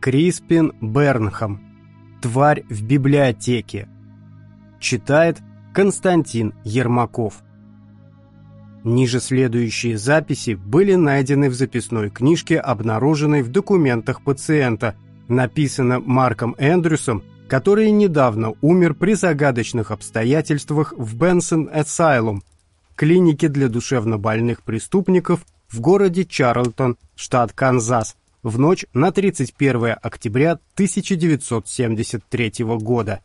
Криспин Бернхам. Тварь в библиотеке. Читает Константин Ермаков. Ниже следующие записи были найдены в записной книжке, обнаруженной в документах пациента, написано Марком Эндрюсом, который недавно умер при загадочных обстоятельствах в Бенсон Asylum, клинике для душевнобольных преступников в городе Чарлтон, штат Канзас, в ночь на 31 октября 1973 года.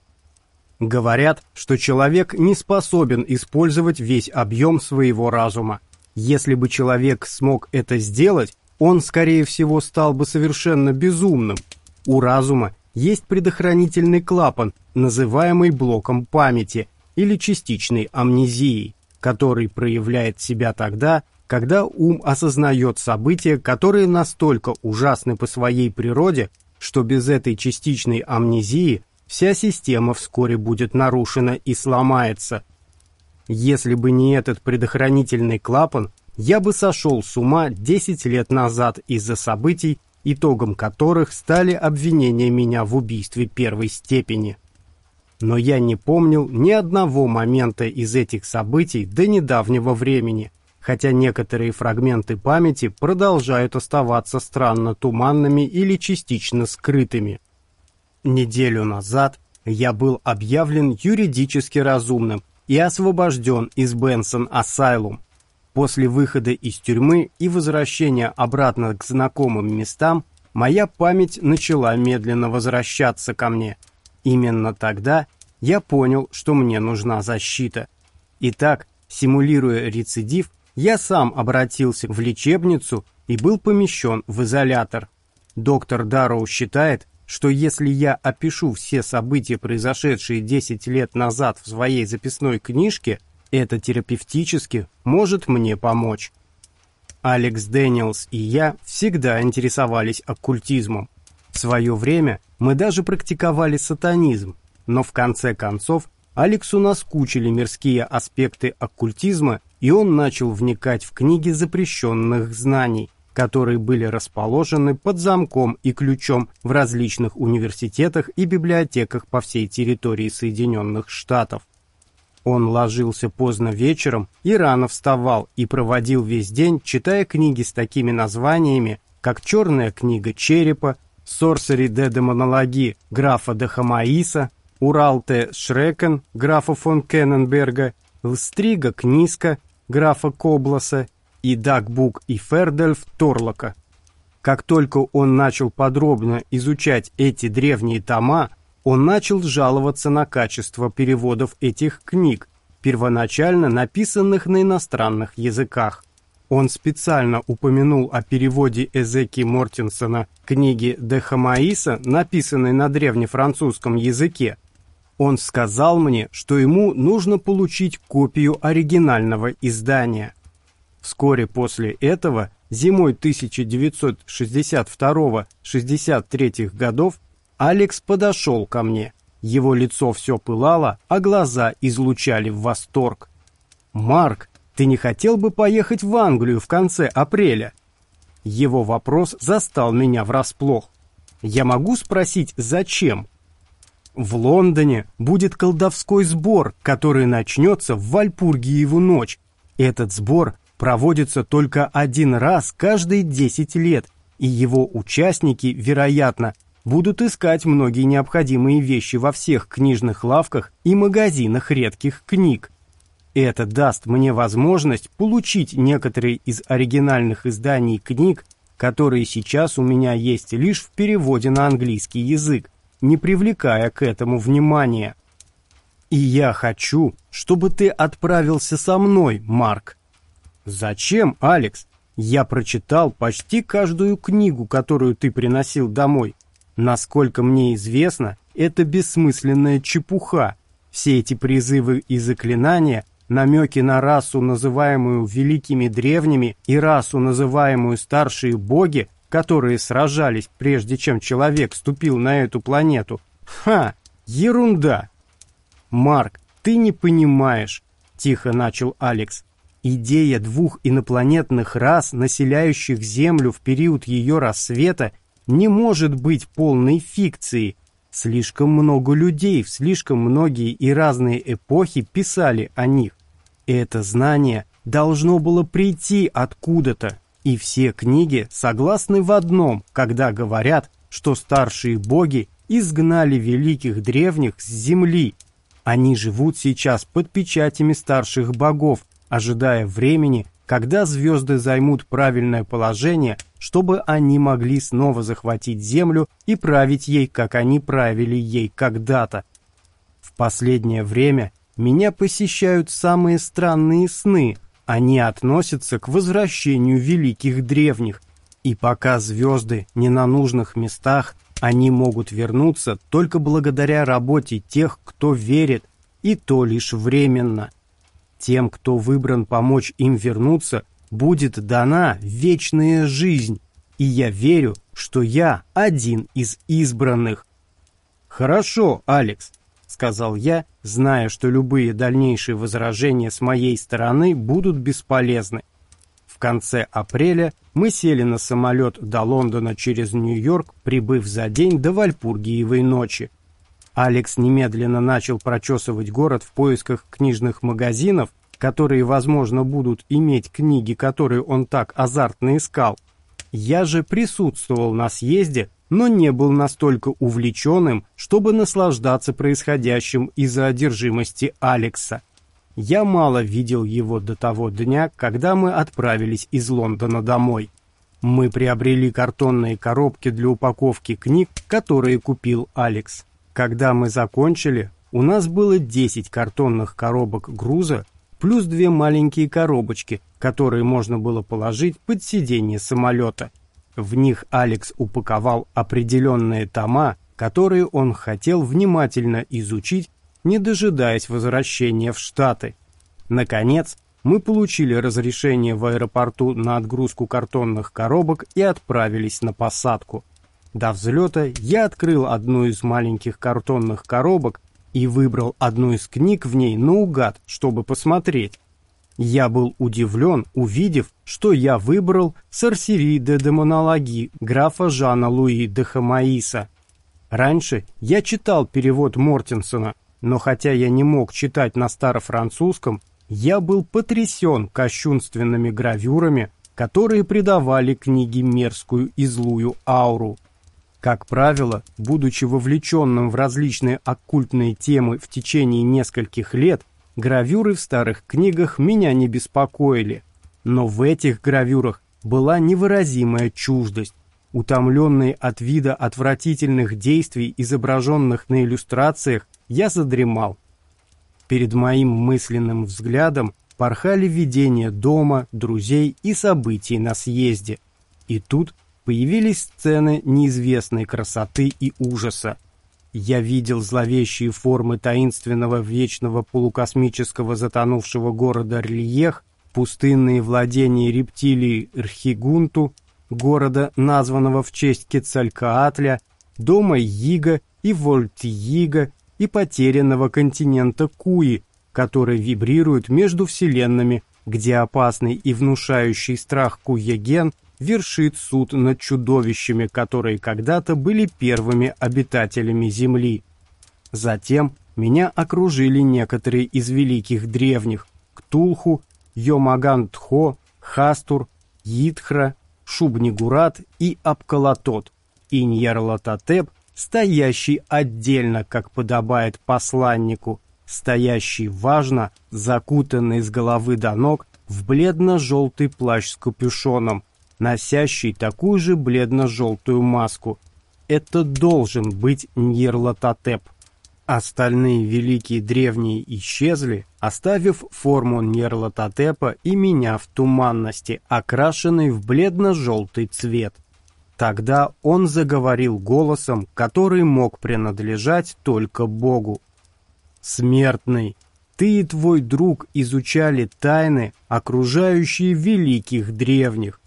Говорят, что человек не способен использовать весь объем своего разума. Если бы человек смог это сделать, он, скорее всего, стал бы совершенно безумным. У разума есть предохранительный клапан, называемый блоком памяти или частичной амнезией, который проявляет себя тогда, когда ум осознает события, которые настолько ужасны по своей природе, что без этой частичной амнезии вся система вскоре будет нарушена и сломается. Если бы не этот предохранительный клапан, я бы сошел с ума 10 лет назад из-за событий, итогом которых стали обвинения меня в убийстве первой степени. Но я не помнил ни одного момента из этих событий до недавнего времени – хотя некоторые фрагменты памяти продолжают оставаться странно туманными или частично скрытыми. Неделю назад я был объявлен юридически разумным и освобожден из Бенсон Асайлум. После выхода из тюрьмы и возвращения обратно к знакомым местам моя память начала медленно возвращаться ко мне. Именно тогда я понял, что мне нужна защита. Итак, симулируя рецидив, я сам обратился в лечебницу и был помещен в изолятор. Доктор Дарроу считает, что если я опишу все события, произошедшие 10 лет назад в своей записной книжке, это терапевтически может мне помочь. Алекс Дэниелс и я всегда интересовались оккультизмом. В свое время мы даже практиковали сатанизм, но в конце концов Алексу наскучили мирские аспекты оккультизма и он начал вникать в книги запрещенных знаний, которые были расположены под замком и ключом в различных университетах и библиотеках по всей территории Соединенных Штатов. Он ложился поздно вечером и рано вставал и проводил весь день, читая книги с такими названиями, как «Черная книга черепа», «Сорсери де демонологи» графа де Хамаиса, «Урал Т. Шрекен» графа фон Кенненберга, «Лстрига Книска» графа Кобласа и Дагбук и Фердельф Торлока. Как только он начал подробно изучать эти древние тома, он начал жаловаться на качество переводов этих книг, первоначально написанных на иностранных языках. Он специально упомянул о переводе Эзеки Мортенсона книги Де Хамаиса, написанной на древнефранцузском языке, он сказал мне, что ему нужно получить копию оригинального издания. Вскоре после этого, зимой 1962-63 годов, Алекс подошел ко мне. Его лицо все пылало, а глаза излучали восторг. «Марк, ты не хотел бы поехать в Англию в конце апреля?» Его вопрос застал меня врасплох. «Я могу спросить, зачем?» В Лондоне будет колдовской сбор, который начнется в Вальпургиеву ночь. Этот сбор проводится только один раз каждые 10 лет, и его участники, вероятно, будут искать многие необходимые вещи во всех книжных лавках и магазинах редких книг. Это даст мне возможность получить некоторые из оригинальных изданий книг, которые сейчас у меня есть лишь в переводе на английский язык не привлекая к этому внимания. И я хочу, чтобы ты отправился со мной, Марк. Зачем, Алекс? Я прочитал почти каждую книгу, которую ты приносил домой. Насколько мне известно, это бессмысленная чепуха. Все эти призывы и заклинания, намеки на расу, называемую великими древними, и расу, называемую старшие боги, которые сражались, прежде чем человек ступил на эту планету. Ха! Ерунда! Марк, ты не понимаешь, тихо начал Алекс. Идея двух инопланетных рас, населяющих Землю в период ее рассвета, не может быть полной фикцией. Слишком много людей в слишком многие и разные эпохи писали о них. Это знание должно было прийти откуда-то, и все книги согласны в одном, когда говорят, что старшие боги изгнали великих древних с земли. Они живут сейчас под печатями старших богов, ожидая времени, когда звезды займут правильное положение, чтобы они могли снова захватить землю и править ей, как они правили ей когда-то. В последнее время меня посещают самые странные сны. Они относятся к возвращению великих древних. И пока звезды не на нужных местах, они могут вернуться только благодаря работе тех, кто верит, и то лишь временно. Тем, кто выбран помочь им вернуться, будет дана вечная жизнь, и я верю, что я один из избранных. Хорошо, Алекс, сказал я, зная, что любые дальнейшие возражения с моей стороны будут бесполезны. В конце апреля мы сели на самолет до Лондона через Нью-Йорк, прибыв за день до Вальпургиевой ночи. Алекс немедленно начал прочесывать город в поисках книжных магазинов, которые, возможно, будут иметь книги, которые он так азартно искал. Я же присутствовал на съезде, но не был настолько увлеченным, чтобы наслаждаться происходящим из-за одержимости Алекса. Я мало видел его до того дня, когда мы отправились из Лондона домой. Мы приобрели картонные коробки для упаковки книг, которые купил Алекс. Когда мы закончили, у нас было 10 картонных коробок груза, плюс две маленькие коробочки, которые можно было положить под сиденье самолета – в них Алекс упаковал определенные тома, которые он хотел внимательно изучить, не дожидаясь возвращения в Штаты. Наконец, мы получили разрешение в аэропорту на отгрузку картонных коробок и отправились на посадку. До взлета я открыл одну из маленьких картонных коробок и выбрал одну из книг в ней наугад, чтобы посмотреть. Я был удивлен, увидев, что я выбрал «Сорсери де демонологи» графа Жана Луи де Хамаиса. Раньше я читал перевод Мортенсона, но хотя я не мог читать на старофранцузском, я был потрясен кощунственными гравюрами, которые придавали книге мерзкую и злую ауру. Как правило, будучи вовлеченным в различные оккультные темы в течение нескольких лет, Гравюры в старых книгах меня не беспокоили, но в этих гравюрах была невыразимая чуждость. Утомленный от вида отвратительных действий, изображенных на иллюстрациях, я задремал. Перед моим мысленным взглядом порхали видения дома, друзей и событий на съезде. И тут появились сцены неизвестной красоты и ужаса. Я видел зловещие формы таинственного вечного полукосмического затонувшего города Рельех, пустынные владения рептилии Рхигунту, города, названного в честь Кецалькаатля, дома Йига и Вольт-Йига и потерянного континента Куи, который вибрирует между вселенными, где опасный и внушающий страх Куяген вершит суд над чудовищами, которые когда-то были первыми обитателями Земли. Затем меня окружили некоторые из великих древних – Ктулху, Йомаган-Тхо, Хастур, Йитхра, Шубнигурат и Апкалатот, и Ньярлатотеп, стоящий отдельно, как подобает посланнику, стоящий важно, закутанный с головы до ног в бледно-желтый плащ с капюшоном, носящий такую же бледно-желтую маску. Это должен быть Ньерлатотеп. Остальные великие древние исчезли, оставив форму Ньерлатотепа и меня в туманности, окрашенной в бледно-желтый цвет. Тогда он заговорил голосом, который мог принадлежать только Богу. «Смертный, ты и твой друг изучали тайны, окружающие великих древних.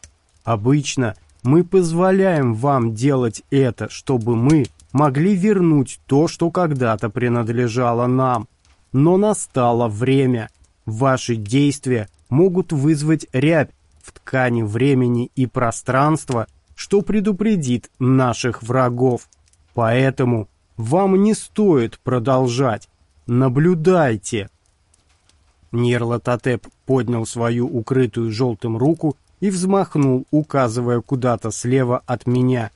Обычно мы позволяем вам делать это, чтобы мы могли вернуть то, что когда-то принадлежало нам. Но настало время. Ваши действия могут вызвать рябь в ткани времени и пространства, что предупредит наших врагов. Поэтому вам не стоит продолжать. Наблюдайте. Нерлатотеп поднял свою укрытую желтым руку и взмахнул, указывая куда-то слева от меня.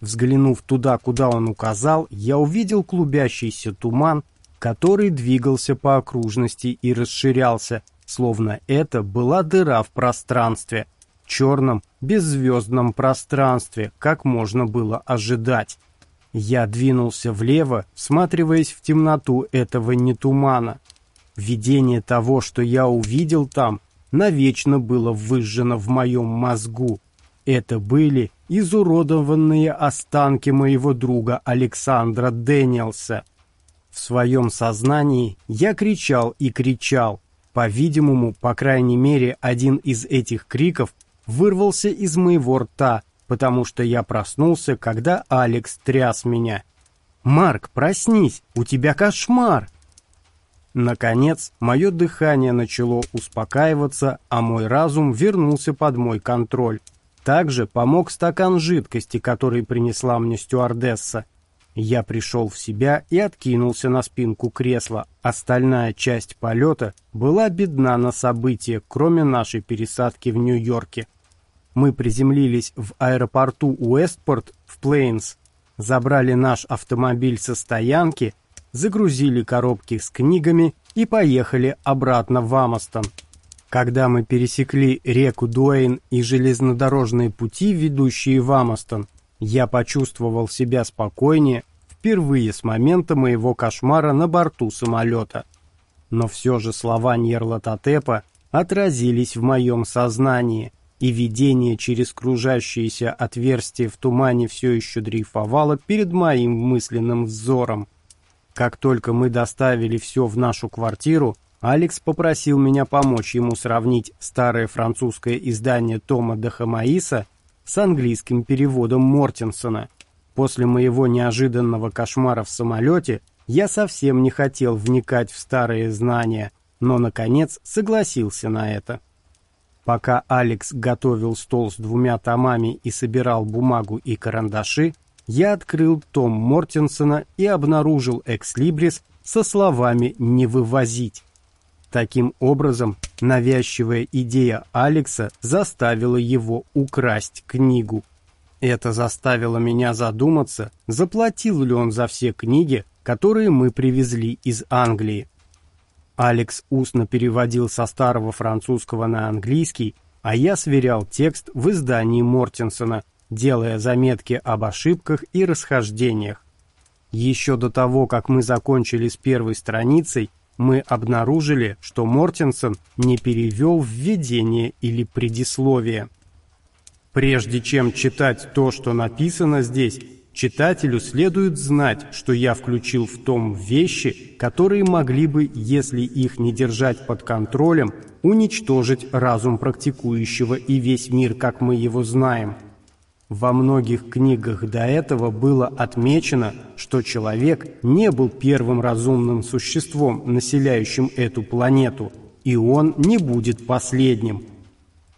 Взглянув туда, куда он указал, я увидел клубящийся туман, который двигался по окружности и расширялся, словно это была дыра в пространстве, черном, беззвездном пространстве, как можно было ожидать. Я двинулся влево, всматриваясь в темноту этого не тумана. Видение того, что я увидел там, навечно было выжжено в моем мозгу. Это были изуродованные останки моего друга Александра Дэниелса. В своем сознании я кричал и кричал. По-видимому, по крайней мере, один из этих криков вырвался из моего рта, потому что я проснулся, когда Алекс тряс меня. «Марк, проснись! У тебя кошмар!» Наконец, мое дыхание начало успокаиваться, а мой разум вернулся под мой контроль. Также помог стакан жидкости, который принесла мне стюардесса. Я пришел в себя и откинулся на спинку кресла. Остальная часть полета была бедна на события, кроме нашей пересадки в Нью-Йорке. Мы приземлились в аэропорту Уэстпорт в Плейнс, забрали наш автомобиль со стоянки, загрузили коробки с книгами и поехали обратно в Амостон. Когда мы пересекли реку Дуэйн и железнодорожные пути, ведущие в Амостон, я почувствовал себя спокойнее впервые с момента моего кошмара на борту самолета. Но все же слова Ньерлатотепа отразились в моем сознании – и видение через кружащиеся отверстия в тумане все еще дрейфовало перед моим мысленным взором. Как только мы доставили все в нашу квартиру, Алекс попросил меня помочь ему сравнить старое французское издание Тома де Хамаиса с английским переводом Мортенсона. После моего неожиданного кошмара в самолете я совсем не хотел вникать в старые знания, но, наконец, согласился на это. Пока Алекс готовил стол с двумя томами и собирал бумагу и карандаши, я открыл том Мортенсона и обнаружил экслибрис со словами «не вывозить». Таким образом, навязчивая идея Алекса заставила его украсть книгу. Это заставило меня задуматься, заплатил ли он за все книги, которые мы привезли из Англии. Алекс устно переводил со старого французского на английский, а я сверял текст в издании Мортенсона, делая заметки об ошибках и расхождениях. Еще до того, как мы закончили с первой страницей, мы обнаружили, что Мортенсон не перевел введение или предисловие. Прежде чем читать то, что написано здесь, Читателю следует знать, что я включил в том вещи, которые могли бы, если их не держать под контролем, уничтожить разум практикующего и весь мир, как мы его знаем. Во многих книгах до этого было отмечено, что человек не был первым разумным существом, населяющим эту планету, и он не будет последним –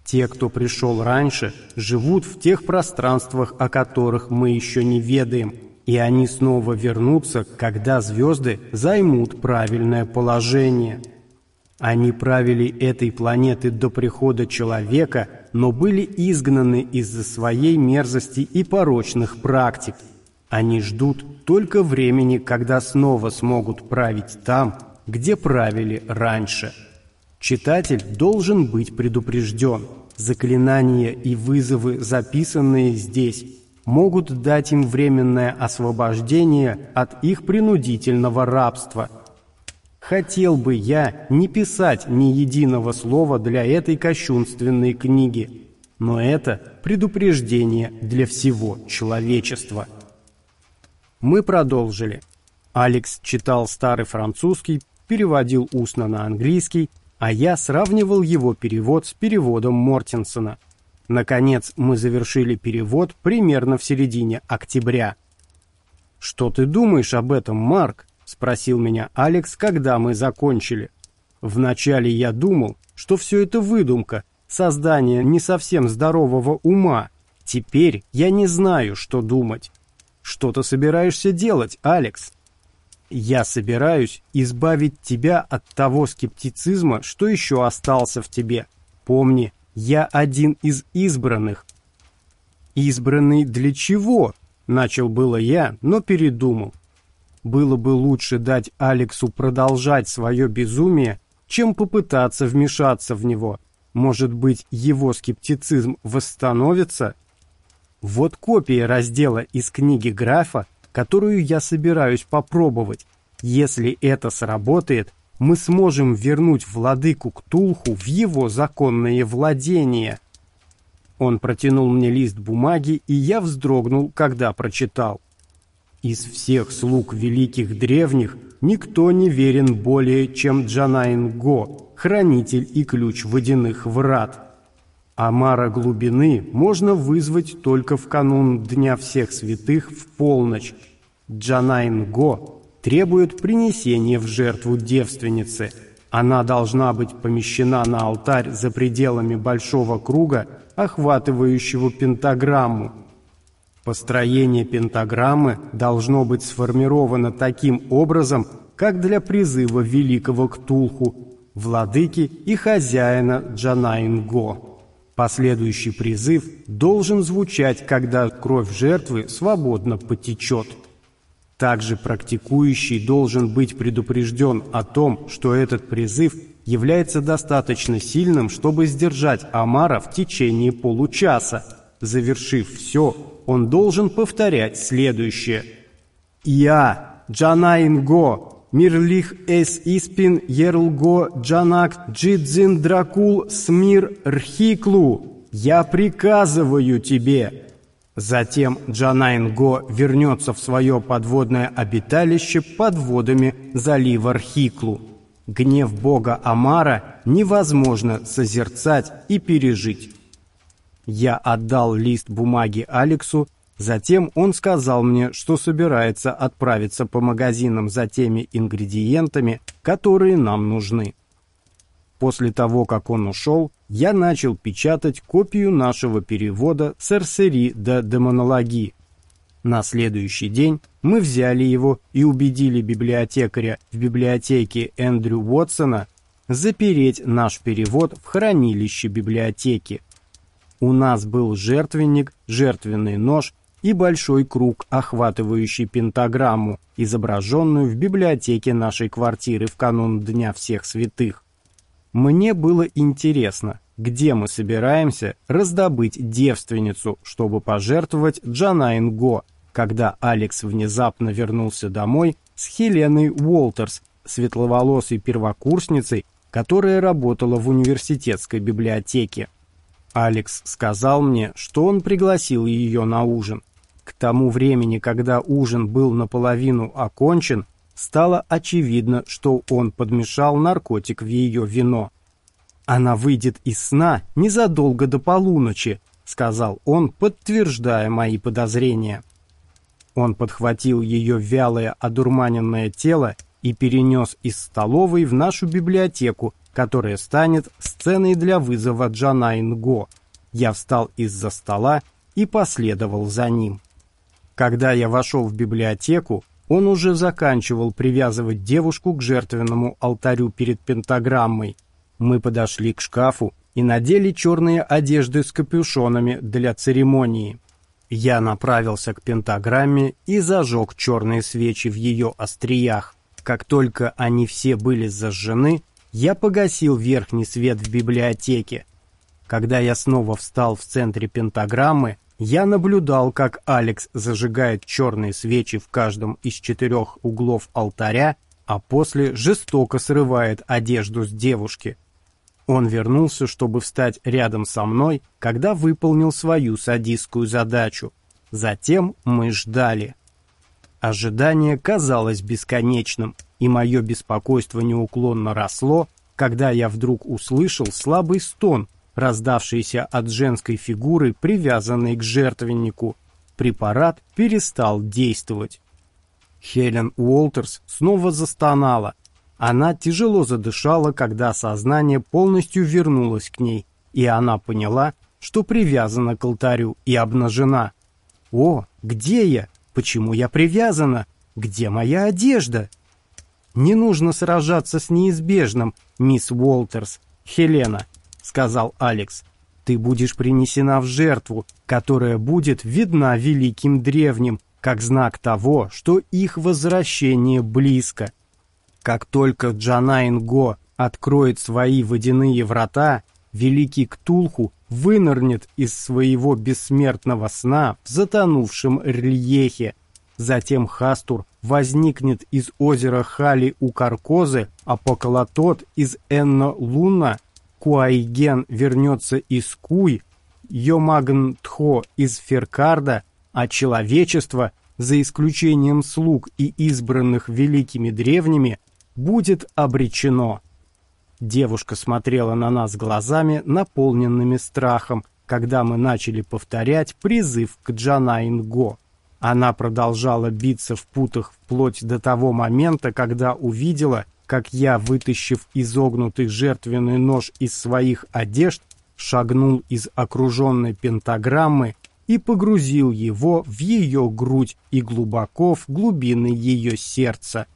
те, кто пришел раньше, живут в тех пространствах, о которых мы еще не ведаем, и они снова вернутся, когда звезды займут правильное положение. Они правили этой планеты до прихода человека, но были изгнаны из-за своей мерзости и порочных практик. Они ждут только времени, когда снова смогут править там, где правили раньше. Читатель должен быть предупрежден. Заклинания и вызовы, записанные здесь, могут дать им временное освобождение от их принудительного рабства. Хотел бы я не писать ни единого слова для этой кощунственной книги, но это предупреждение для всего человечества. Мы продолжили. Алекс читал старый французский, переводил устно на английский, а я сравнивал его перевод с переводом Мортенсона. Наконец, мы завершили перевод примерно в середине октября. «Что ты думаешь об этом, Марк?» — спросил меня Алекс, когда мы закончили. Вначале я думал, что все это выдумка, создание не совсем здорового ума, Теперь я не знаю, что думать. Что ты собираешься делать, Алекс? Я собираюсь избавить тебя от того скептицизма, что еще остался в тебе. Помни, я один из избранных. Избранный для чего? Начал было я, но передумал. Было бы лучше дать Алексу продолжать свое безумие, чем попытаться вмешаться в него. Может быть, его скептицизм восстановится? Вот копия раздела из книги графа, которую я собираюсь попробовать. Если это сработает, мы сможем вернуть владыку Ктулху в его законное владение. Он протянул мне лист бумаги, и я вздрогнул, когда прочитал. Из всех слуг великих древних никто не верен более, чем Джанайн Го, хранитель и ключ водяных врат. Амара глубины можно вызвать только в канун Дня всех святых в полночь. Джанайн Го требует принесения в жертву девственницы. Она должна быть помещена на алтарь за пределами большого круга, охватывающего пентаграмму, Построение пентаграммы должно быть сформировано таким образом, как для призыва великого Ктулху, владыки и хозяина Джанаинго. Последующий призыв должен звучать, когда кровь жертвы свободно потечет. Также практикующий должен быть предупрежден о том, что этот призыв является достаточно сильным, чтобы сдержать Амара в течение получаса. Завершив все, он должен повторять следующее. «Я, Джанаинго, Мирлих эс испин ерлго джанак джидзин дракул смир рхиклу, я приказываю тебе». Затем Джанаинго вернется в свое подводное обиталище под водами залива Рхиклу. Гнев бога Амара невозможно созерцать и пережить. Я отдал лист бумаги Алексу, затем он сказал мне, что собирается отправиться по магазинам за теми ингредиентами, которые нам нужны. После того, как он ушел, я начал печатать копию нашего перевода «Серсери де демонологии». На следующий день мы взяли его и убедили библиотекаря в библиотеке Эндрю Уотсона запереть наш перевод в хранилище библиотеки. У нас был жертвенник, жертвенный нож и большой круг, охватывающий пентаграмму, изображенную в библиотеке нашей квартиры в канун Дня всех святых. Мне было интересно, где мы собираемся раздобыть девственницу, чтобы пожертвовать Джанайн Го, когда Алекс внезапно вернулся домой с Хеленой Уолтерс, светловолосой первокурсницей, которая работала в университетской библиотеке. Алекс сказал мне, что он пригласил ее на ужин. К тому времени, когда ужин был наполовину окончен, стало очевидно, что он подмешал наркотик в ее вино. «Она выйдет из сна незадолго до полуночи», — сказал он, подтверждая мои подозрения. Он подхватил ее вялое одурманенное тело и перенес из столовой в нашу библиотеку, которая станет сценой для вызова Джанайн Го. Я встал из-за стола и последовал за ним. Когда я вошел в библиотеку, он уже заканчивал привязывать девушку к жертвенному алтарю перед пентаграммой. Мы подошли к шкафу и надели черные одежды с капюшонами для церемонии. Я направился к пентаграмме и зажег черные свечи в ее остриях. Как только они все были зажжены, я погасил верхний свет в библиотеке. Когда я снова встал в центре пентаграммы, я наблюдал, как Алекс зажигает черные свечи в каждом из четырех углов алтаря, а после жестоко срывает одежду с девушки. Он вернулся, чтобы встать рядом со мной, когда выполнил свою садистскую задачу. Затем мы ждали. Ожидание казалось бесконечным, и мое беспокойство неуклонно росло, когда я вдруг услышал слабый стон, раздавшийся от женской фигуры, привязанной к жертвеннику. Препарат перестал действовать. Хелен Уолтерс снова застонала. Она тяжело задышала, когда сознание полностью вернулось к ней, и она поняла, что привязана к алтарю и обнажена. О, где я? Почему я привязана? Где моя одежда? Не нужно сражаться с неизбежным, мисс Уолтерс, Хелена, сказал Алекс. Ты будешь принесена в жертву, которая будет видна великим древним, как знак того, что их возвращение близко. Как только Джанайн Го откроет свои водяные врата, великий Ктулху вынырнет из своего бессмертного сна в затонувшем Р'льехе. Затем Хастур возникнет из озера Хали у Каркозы, а Поколотот из Энно Луна, Куайген вернется из Куй, Йомагн Тхо из Феркарда, а человечество, за исключением слуг и избранных великими древними, будет обречено. Девушка смотрела на нас глазами, наполненными страхом, когда мы начали повторять призыв к Джанайн-Го. Она продолжала биться в путах вплоть до того момента, когда увидела, как я, вытащив изогнутый жертвенный нож из своих одежд, шагнул из окруженной пентаграммы и погрузил его в ее грудь и глубоко в глубины ее сердца.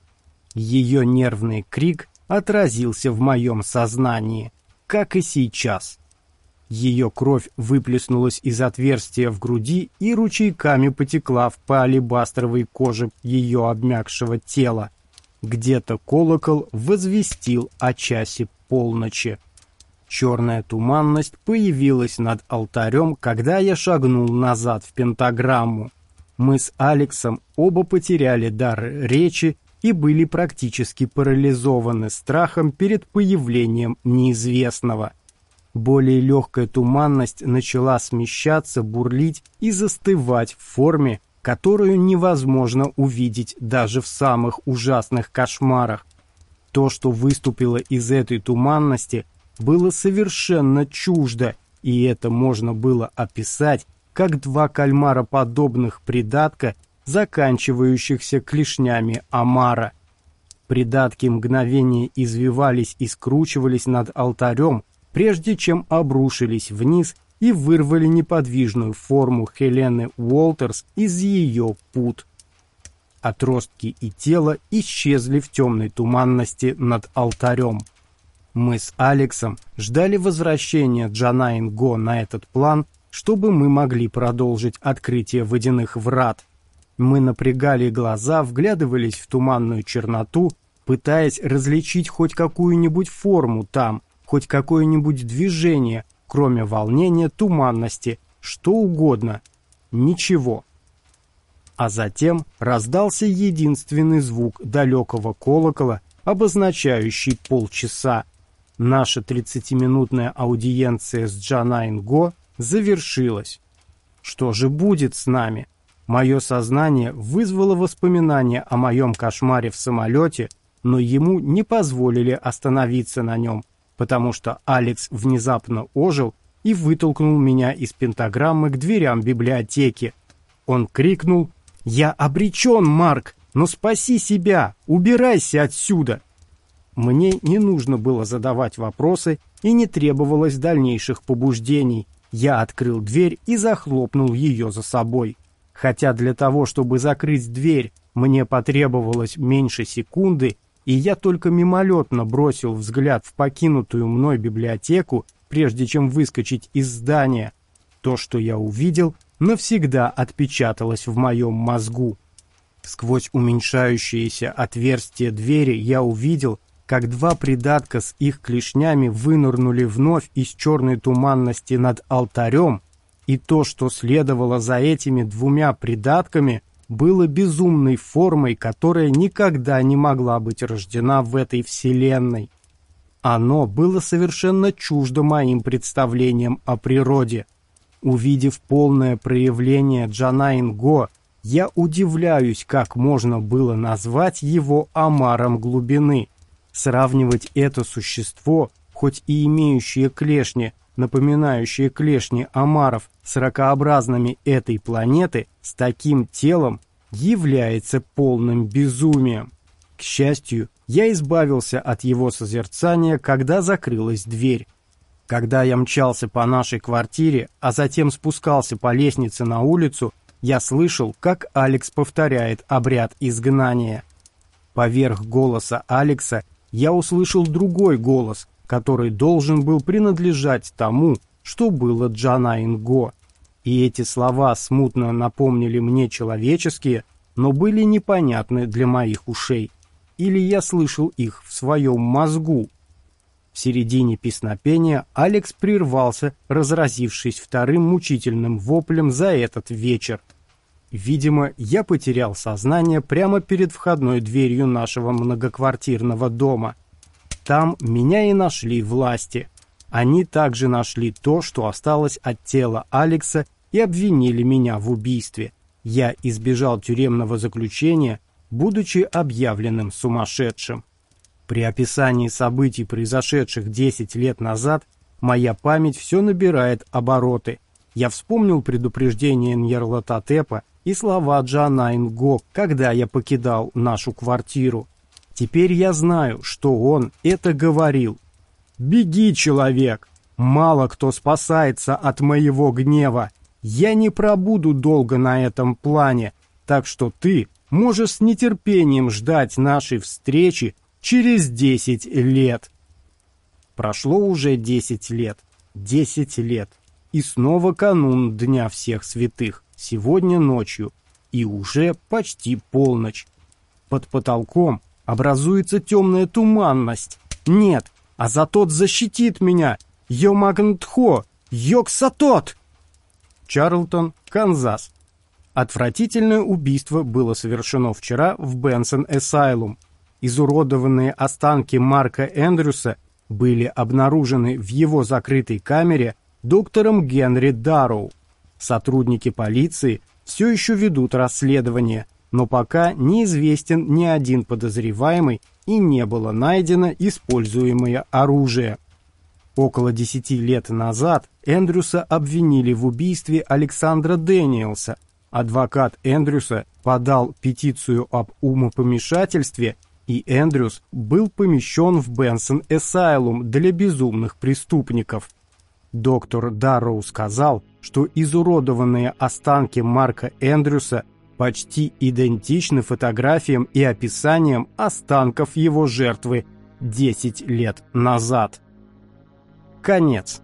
Ее нервный крик отразился в моем сознании, как и сейчас. Ее кровь выплеснулась из отверстия в груди и ручейками потекла в по алебастровой коже ее обмякшего тела. Где-то колокол возвестил о часе полночи. Черная туманность появилась над алтарем, когда я шагнул назад в пентаграмму. Мы с Алексом оба потеряли дар речи и были практически парализованы страхом перед появлением неизвестного. Более легкая туманность начала смещаться, бурлить и застывать в форме, которую невозможно увидеть даже в самых ужасных кошмарах. То, что выступило из этой туманности, было совершенно чуждо, и это можно было описать как два кальмароподобных придатка заканчивающихся клешнями омара. Придатки мгновения извивались и скручивались над алтарем, прежде чем обрушились вниз и вырвали неподвижную форму Хелены Уолтерс из ее пут. Отростки и тело исчезли в темной туманности над алтарем. Мы с Алексом ждали возвращения Джанайн Го на этот план, чтобы мы могли продолжить открытие водяных врат. Мы напрягали глаза, вглядывались в туманную черноту, пытаясь различить хоть какую-нибудь форму там, хоть какое-нибудь движение, кроме волнения, туманности, что угодно. Ничего. А затем раздался единственный звук далекого колокола, обозначающий полчаса. Наша тридцатиминутная аудиенция с Джанайн Го завершилась. Что же будет с нами? Мое сознание вызвало воспоминания о моем кошмаре в самолете, но ему не позволили остановиться на нем, потому что Алекс внезапно ожил и вытолкнул меня из пентаграммы к дверям библиотеки. Он крикнул «Я обречен, Марк! Но спаси себя! Убирайся отсюда!» Мне не нужно было задавать вопросы и не требовалось дальнейших побуждений. Я открыл дверь и захлопнул ее за собой хотя для того, чтобы закрыть дверь, мне потребовалось меньше секунды, и я только мимолетно бросил взгляд в покинутую мной библиотеку, прежде чем выскочить из здания. То, что я увидел, навсегда отпечаталось в моем мозгу. Сквозь уменьшающееся отверстие двери я увидел, как два придатка с их клешнями вынырнули вновь из черной туманности над алтарем, и то, что следовало за этими двумя придатками, было безумной формой, которая никогда не могла быть рождена в этой вселенной. Оно было совершенно чуждо моим представлениям о природе. Увидев полное проявление Джанайн Го, я удивляюсь, как можно было назвать его омаром глубины. Сравнивать это существо, хоть и имеющее клешни, напоминающие клешни омаров, с ракообразными этой планеты с таким телом является полным безумием. К счастью, я избавился от его созерцания, когда закрылась дверь. Когда я мчался по нашей квартире, а затем спускался по лестнице на улицу, я слышал, как Алекс повторяет обряд изгнания. Поверх голоса Алекса я услышал другой голос, который должен был принадлежать тому, что было Джана Инго. И эти слова смутно напомнили мне человеческие, но были непонятны для моих ушей. Или я слышал их в своем мозгу. В середине песнопения Алекс прервался, разразившись вторым мучительным воплем за этот вечер. Видимо, я потерял сознание прямо перед входной дверью нашего многоквартирного дома. Там меня и нашли власти. Они также нашли то, что осталось от тела Алекса и обвинили меня в убийстве. Я избежал тюремного заключения, будучи объявленным сумасшедшим. При описании событий, произошедших 10 лет назад, моя память все набирает обороты. Я вспомнил предупреждение Ньерлатотепа и слова Джанайн Го, когда я покидал нашу квартиру. Теперь я знаю, что он это говорил. «Беги, человек! Мало кто спасается от моего гнева. Я не пробуду долго на этом плане, так что ты можешь с нетерпением ждать нашей встречи через десять лет». Прошло уже десять лет. Десять лет. И снова канун Дня Всех Святых, сегодня ночью, и уже почти полночь. Под потолком образуется темная туманность. Нет, а за тот защитит меня. Йомагнтхо, Йоксатот! Чарлтон, Канзас. Отвратительное убийство было совершено вчера в Бенсон Эсайлум. Изуродованные останки Марка Эндрюса были обнаружены в его закрытой камере доктором Генри Дарроу. Сотрудники полиции все еще ведут расследование, но пока неизвестен ни один подозреваемый и не было найдено используемое оружие. Около десяти лет назад Эндрюса обвинили в убийстве Александра Дэниелса. Адвокат Эндрюса подал петицию об умопомешательстве, и Эндрюс был помещен в Бенсон Эсайлум для безумных преступников. Доктор Дарроу сказал, что изуродованные останки Марка Эндрюса почти идентичны фотографиям и описаниям останков его жертвы 10 лет назад. Конец.